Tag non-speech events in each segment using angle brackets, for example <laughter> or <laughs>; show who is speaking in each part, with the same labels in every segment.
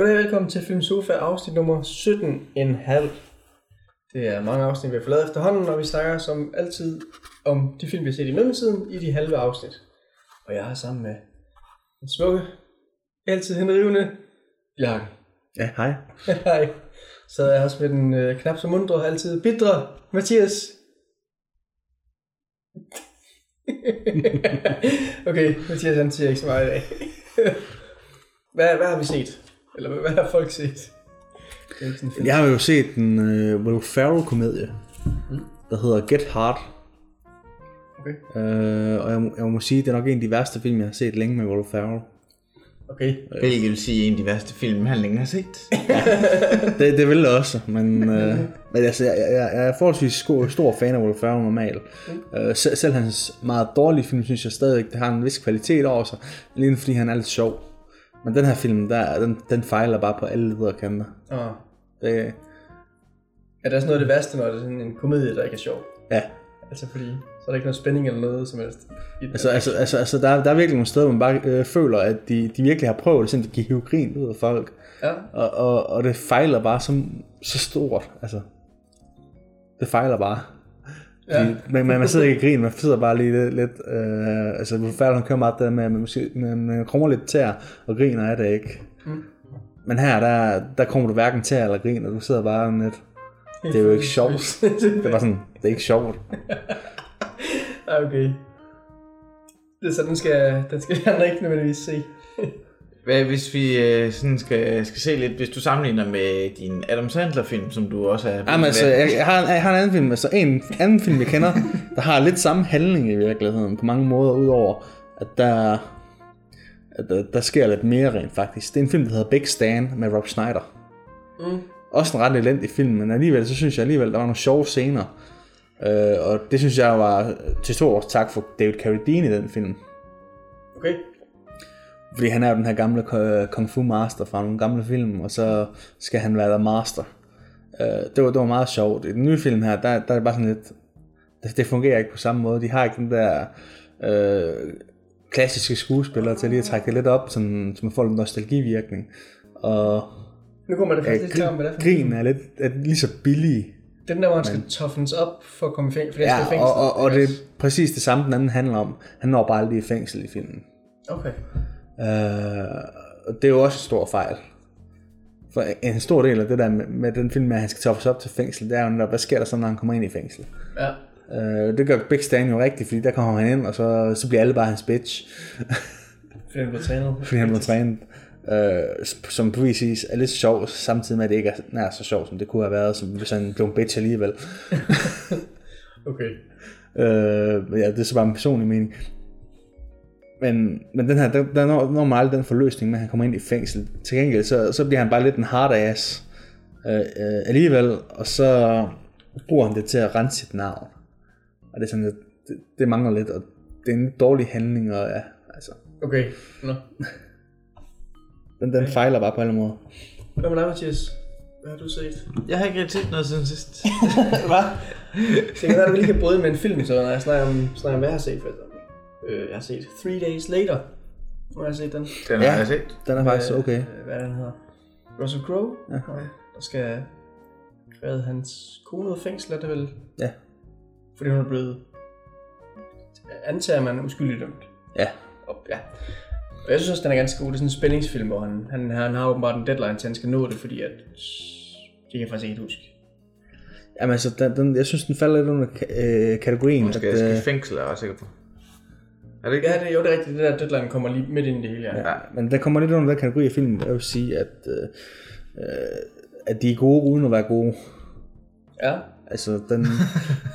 Speaker 1: Goddag, velkommen til Film Sofa, afsnit nummer 17,5. Det er mange afsnit, vi har forladet efterhånden, og vi snakker som altid om de film, vi har set i mellemtiden i de halve afsnit. Og jeg er sammen med en smukke, altid henrivende Bjarke.
Speaker 2: Ja, hej. <laughs>
Speaker 1: Hej. Så er jeg også med den øh, knap så mundre, altid bidre Mathias. <laughs> okay, Mathias han siger ikke så meget i dag. <laughs> hvad, hvad har vi set? Eller hvad, har folk set? Er.
Speaker 2: Jeg har jo set en uh, Will Ferrell-komedie, der hedder Get Hard.
Speaker 1: Okay.
Speaker 2: Uh, og jeg, må- jeg må sige, det er nok en af de værste film, jeg har set længe med Will Ferrell.
Speaker 1: Okay.
Speaker 3: Hvilket vil sige en af de værste film, han længe har set. <laughs>
Speaker 2: Det, det vil det også, men, uh, men altså, jeg, jeg, jeg er forholdsvis stor, stor fan af Will Ferrell normalt. Uh, selv, selv hans meget dårlige film, synes jeg stadigvæk, det har en vis kvalitet over sig, lige fordi han er lidt sjov. Men den her film, der, den, den fejler bare på alle ledere kanter.
Speaker 1: Oh.
Speaker 2: Det,
Speaker 1: Er det også noget af det værste, når det er sådan en komedie, der ikke er sjov?
Speaker 2: ja,
Speaker 1: Altså fordi, så er der ikke noget spænding eller noget som helst.
Speaker 2: Altså, altså, altså, altså der, der er virkelig nogle steder, hvor man bare øh, føler, at de, de virkelig har prøvet, sådan, at de kan hive grin ud af folk.
Speaker 1: Ja.
Speaker 2: Og, og, og det fejler bare som, så stort. Altså, det fejler bare.
Speaker 1: Ja.
Speaker 2: Ja. Man, man, sidder ikke og griner, man sidder bare lige lidt, lidt øh, altså Ferrell han kører meget det der med, at man, man, man kommer lidt tær og griner af det ikke.
Speaker 1: Mm.
Speaker 2: Men her, der, der kommer du hverken tær eller griner, du sidder bare sådan lidt, det er jo ikke sjovt. Det er bare sådan, det er ikke sjovt.
Speaker 1: Ja, <laughs> okay. Det er så, den skal, den skal jeg ikke nødvendigvis se. <laughs>
Speaker 3: Hvad hvis vi øh, sådan skal, skal se lidt, hvis du sammenligner med din Adam Sandler film, som du også er...
Speaker 2: Jamen altså, jeg, jeg, har, jeg har en anden film, altså en anden film, jeg kender, <laughs> der har lidt samme handling i virkeligheden, på mange måder, udover at der, at der, der sker lidt mere rent faktisk. Det er en film, der hedder Big Stan med Rob Schneider.
Speaker 1: Mm.
Speaker 2: Også en ret elendig film, men alligevel, så synes jeg alligevel, der var nogle sjove scener. Øh, og det synes jeg var til stor års tak for David Carradine i den film.
Speaker 1: Okay.
Speaker 2: Fordi han er jo den her gamle kung fu master fra nogle gamle film, og så skal han være der master. Uh, det, var, det var meget sjovt. I den nye film her, der, der er det bare sådan lidt... Det, det fungerer ikke på samme måde. De har ikke den der øh, klassiske skuespillere til lige at trække det lidt op, sådan, så man får lidt nostalgivirkning. Og
Speaker 1: Nu kommer det
Speaker 2: øh,
Speaker 1: faktisk lidt klar om, hvad det er for
Speaker 2: grin er lidt er lige så
Speaker 1: er den der, hvor han skal toughtens op for at komme i fængsel. Ja, fængsel.
Speaker 2: og, og, og det er præcis det samme, den anden handler om. Han når bare aldrig i fængsel i filmen.
Speaker 1: Okay.
Speaker 2: Øh, og det er jo også en stor fejl. For en stor del af det der med, med den film med, at han skal toppes op til fængsel, det er jo hvad sker der så, når han kommer ind i fængsel?
Speaker 1: Ja.
Speaker 2: Øh, det gør Big Stan jo rigtigt, fordi der kommer han ind, og så, så bliver alle bare hans bitch,
Speaker 1: Fordi han blev trænet. <laughs>
Speaker 2: fordi han var trænet. Øh, som på vis er lidt sjov, samtidig med, at det ikke er nær så sjovt, som det kunne have været, som hvis han blev en bitch alligevel. <laughs>
Speaker 1: Okay.
Speaker 2: Øh, ja, det er så bare en personlig mening. Men, men den her, der, der når, når man aldrig den forløsning med, at han kommer ind i fængsel. Til gengæld, så, så bliver han bare lidt en hard ass øh, øh, alligevel, og så bruger han det til at rense sit navn. Og det er sådan, at det, det mangler lidt, og det er en dårlig handling, og ja, altså,
Speaker 1: Okay. Nå. <laughs>
Speaker 2: den, den fejler bare på alle måder.
Speaker 1: Hvad med dig, Mathias? Hvad har du set?
Speaker 3: Jeg har ikke rigtig set noget siden sidst. <laughs>
Speaker 1: Hvad? Det kan være, at du lige kan bryde med en film, så når jeg snakker om, snakker om hvad jeg har set for. Øh, jeg har set Three Days Later. Nu har jeg set den.
Speaker 3: Den
Speaker 2: Ja.
Speaker 3: har jeg set.
Speaker 2: Den er faktisk
Speaker 1: Øh,
Speaker 2: okay.
Speaker 1: øh, Hvad den hedder? Russell Crowe.
Speaker 2: Ja.
Speaker 1: Der skal redde hans kone ud af fængsel, er det vel?
Speaker 2: Ja.
Speaker 1: Fordi hun er blevet... Antager man uskyldig dømt.
Speaker 2: Ja.
Speaker 1: Og, ja. Og jeg synes også, den er ganske god. Det er sådan en spændingsfilm, hvor han, han, han har åbenbart en deadline til, at han skal nå det, fordi at... Det kan jeg faktisk ikke huske.
Speaker 2: Jamen altså, den, den, jeg synes, den falder lidt under øh, kategorien.
Speaker 3: Måske jeg
Speaker 2: at,
Speaker 3: skal i
Speaker 2: øh,
Speaker 3: fængsel, er jeg sikker på. Er det ikke?
Speaker 1: Ja, det, jo, det er rigtigt. Det der deadline kommer lige midt ind i det hele, ja.
Speaker 2: Ja, men der kommer lidt under den kategori af film, jeg vil sige, at, øh, øh, at de er gode uden at være gode.
Speaker 1: Ja.
Speaker 2: Altså, den,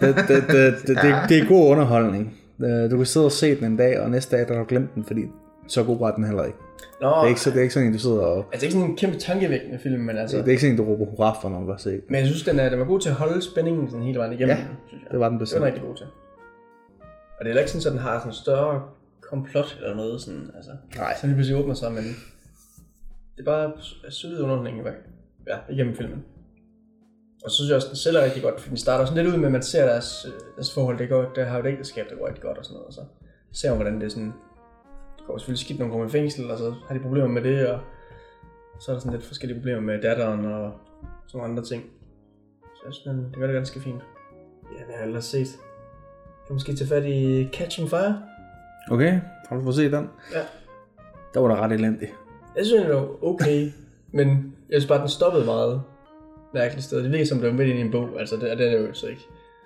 Speaker 2: det, det, det, det, det, <laughs> det er god underholdning. Øh, Du kan sidde og se den en dag, og næste dag, der har du glemt den, fordi så god var den heller ikke.
Speaker 1: Nå,
Speaker 2: Det er ikke, så, det er ikke sådan en, du sidder og...
Speaker 1: altså ikke sådan en kæmpe tankevækkende film, men altså...
Speaker 2: Det er ikke sådan en, du råber hurra for, når du har set.
Speaker 1: Men jeg synes, den er, den var god til at holde spændingen sådan hele vejen igennem,
Speaker 2: Ja,
Speaker 1: synes jeg.
Speaker 2: Det var den
Speaker 1: Det var
Speaker 2: bestemt.
Speaker 1: den rigtig god til. Og det er heller ikke sådan, at den har sådan en større komplot eller noget sådan, altså.
Speaker 2: Nej.
Speaker 1: Så lige pludselig åbner sig, men det er bare solid underholdning ja, igennem filmen. Og så synes jeg også, den sælger rigtig godt, for den starter sådan lidt ud med, at man ser deres, øh, deres forhold, det går, der har jo et ægteskab, der går rigtig godt og sådan noget, og så ser man, hvordan det er sådan, det går selvfølgelig skidt, når kommer i fængsel, og så har de problemer med det, og Så er der sådan lidt forskellige problemer med datteren og sådan nogle andre ting. Så jeg synes, men det gør det ganske fint. Ja, det har jeg ellers set. Kan måske tage fat i Catching Fire.
Speaker 2: Okay, har du fået set den?
Speaker 1: Ja.
Speaker 2: Der var der ret elendig.
Speaker 1: Jeg synes, det var okay, men jeg synes bare, den stoppede meget mærkeligt sted. Det virker som, det var midt i en bog, altså det, det er det jo så ikke.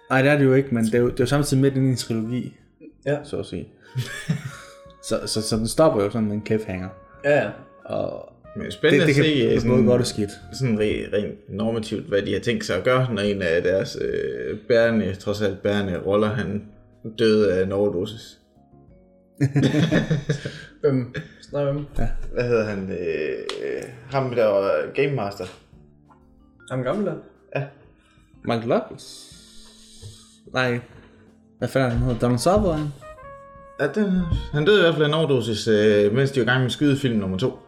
Speaker 2: Nej, det er det jo ikke, men det er jo, det er jo samtidig midt inde i en trilogi,
Speaker 1: Ja.
Speaker 2: så at sige. <laughs> så, så, så den stopper jo sådan med en cliffhanger.
Speaker 1: Ja, ja.
Speaker 2: Og
Speaker 3: Men
Speaker 2: det,
Speaker 3: spændende
Speaker 2: det kan
Speaker 3: at se
Speaker 2: det
Speaker 3: øh,
Speaker 2: er
Speaker 3: sådan,
Speaker 2: både godt og skidt.
Speaker 3: sådan rent, rent normativt, hvad de har tænkt sig at gøre, når en af deres øh, bærende, trods alt bærende roller, han døde af en overdosis. <laughs>
Speaker 1: Hvem snakker vi om?
Speaker 3: Hvad hedder han? Øh, ham der var Game Master.
Speaker 1: Ham gamle der?
Speaker 2: Michael Douglas? Nej. Hvad fanden han hedder? Donald Sutherland?
Speaker 3: Ja, det, han døde i hvert fald af en overdosis, øh, mens de var i gang med at skyde film nummer to.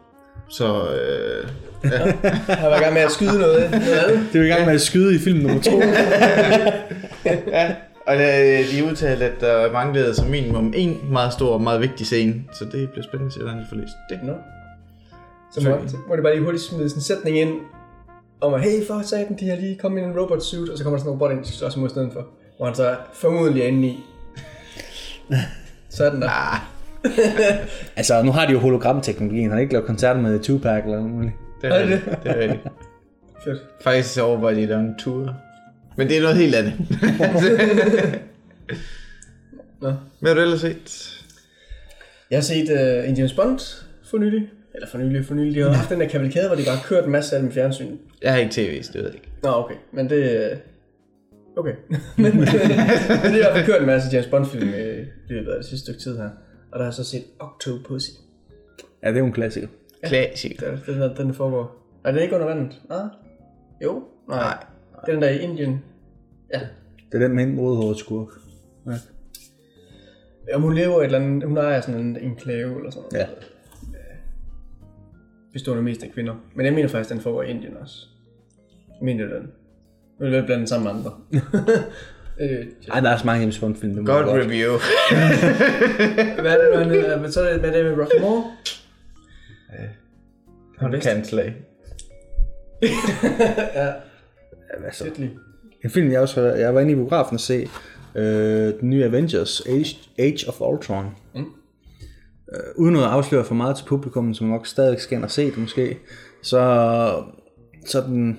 Speaker 3: Så øh, <laughs>
Speaker 1: Han var i gang med at skyde noget, noget.
Speaker 2: Det er jo i gang med at skyde i film nummer to. <laughs>
Speaker 3: ja, og de udtalte, at der manglede som minimum en meget stor og meget vigtig scene. Så det bliver spændende at se, hvordan de får løst det.
Speaker 1: Nå. Så må, så må det bare lige hurtigt smide sådan en sætning ind, om at, hey, for satan, de har lige kommet i en robot suit, og så kommer der sådan en robot ind, skal slås imod i stedet for. Hvor han så formodentlig er inde i. <laughs> Sådan der.
Speaker 3: Ah, <laughs>
Speaker 2: altså, nu har de jo hologramteknologien. Han har ikke lavet koncerter med Tupac eller noget muligt.
Speaker 3: det
Speaker 1: Er det
Speaker 3: rigtigt. det er rigtigt.
Speaker 1: Fedt.
Speaker 3: Faktisk så overvejer de at lave en tur. Men det er noget helt andet.
Speaker 1: Nå.
Speaker 3: Hvad har du ellers set?
Speaker 1: Jeg har set uh, en James Bond for nylig. Eller for nylig, for nylig. De har haft den der kavalkade, hvor de bare har kørt en masse af dem i fjernsyn.
Speaker 3: Jeg har ikke tv, så det ved jeg ikke.
Speaker 1: Nå, okay. Men det... øh, Okay. <laughs> men, men det har kørt en masse James Bond-film i løbet af det sidste stykke tid her. Og der har jeg så set Octopussy.
Speaker 2: Ja, det er jo en klassiker.
Speaker 3: Klassiker.
Speaker 1: Der, den, der, den foregår. Er det ikke under vandet? Nej. Jo. Nej.
Speaker 3: Nej.
Speaker 1: Det er den der i Indien. Ja.
Speaker 2: Det er den med en rødhåret skurk. Ja.
Speaker 1: Om hun lever et eller andet... Hun ejer sådan en enklave eller sådan noget.
Speaker 2: ja.
Speaker 1: Bestående mest af kvinder. Men jeg mener faktisk, at den foregår i Indien også. Mener den. Nu vil jeg blande den sammen med andre. <laughs> øh,
Speaker 2: Ej, der er så mange James Bond film. Det må
Speaker 3: God
Speaker 2: jeg godt.
Speaker 3: review. <laughs>
Speaker 1: hvad er det? Men så er det med det med Rocky Moore.
Speaker 3: Han kan slag. <laughs>
Speaker 1: ja,
Speaker 2: altså,
Speaker 1: Sidley.
Speaker 2: en film, jeg også har- jeg var inde i biografen og se, øh, den nye Avengers, Age, Age of Ultron.
Speaker 1: Mm.
Speaker 2: Øh, uden at afsløre for meget til publikum, som nok stadig skal ind og se det måske, så, så er den,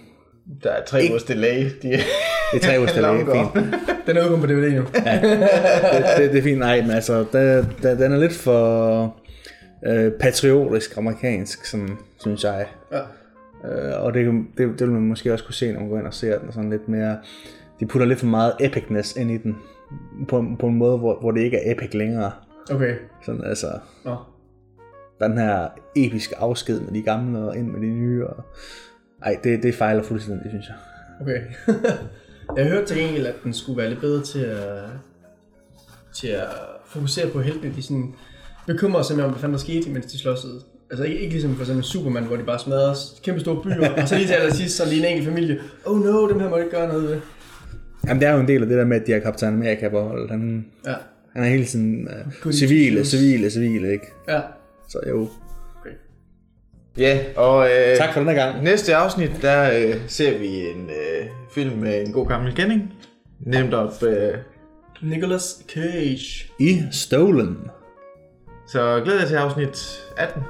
Speaker 3: Der er tre ugers delay. De...
Speaker 2: det er tre uger
Speaker 3: Langt
Speaker 2: fint. <laughs>
Speaker 1: Den er udkommet på DVD nu.
Speaker 2: det, det, det er fint, nej, men altså, der, der, den er lidt for øh, patriotisk amerikansk, sådan, synes jeg.
Speaker 1: Ja.
Speaker 2: Øh, og det, det, det vil man måske også kunne se, når man går ind og ser den, sådan lidt mere, de putter lidt for meget epicness ind i den, på, på en måde, hvor, hvor det ikke er epic længere.
Speaker 1: Okay.
Speaker 2: Sådan, altså,
Speaker 1: Nå.
Speaker 2: den her episke afsked med de gamle og ind med de nye. Og... Ej, det, det fejler fuldstændig, synes jeg.
Speaker 1: Okay. <laughs> jeg hørte til gengæld, at den skulle være lidt bedre til at, til at fokusere på heltene. De sådan bekymrer sig mere om, hvad fanden der skete, mens de slåsede. Altså ikke, ikke ligesom for eksempel Superman, hvor de bare smadrer kæmpe store byer, <laughs> og så lige til allersidst, så lige en enkelt familie. Oh no, dem her må ikke gøre noget ved.
Speaker 2: Jamen, det er jo en del af det der med, at de har Captain America på holdet. Han,
Speaker 1: Ja.
Speaker 2: han er hele tiden
Speaker 1: Goody
Speaker 2: uh, civile,
Speaker 1: two-shoes.
Speaker 2: civile, civile, ikke?
Speaker 1: Ja.
Speaker 2: Så jo.
Speaker 3: Ja, og øh,
Speaker 2: Tak for den gang.
Speaker 3: næste afsnit, der øh, ser vi en øh, film med en god gammel kending. Nemt op. Øh,
Speaker 1: Nicolas Cage.
Speaker 2: I Stolen.
Speaker 3: så glæder jeg til afsnit 18.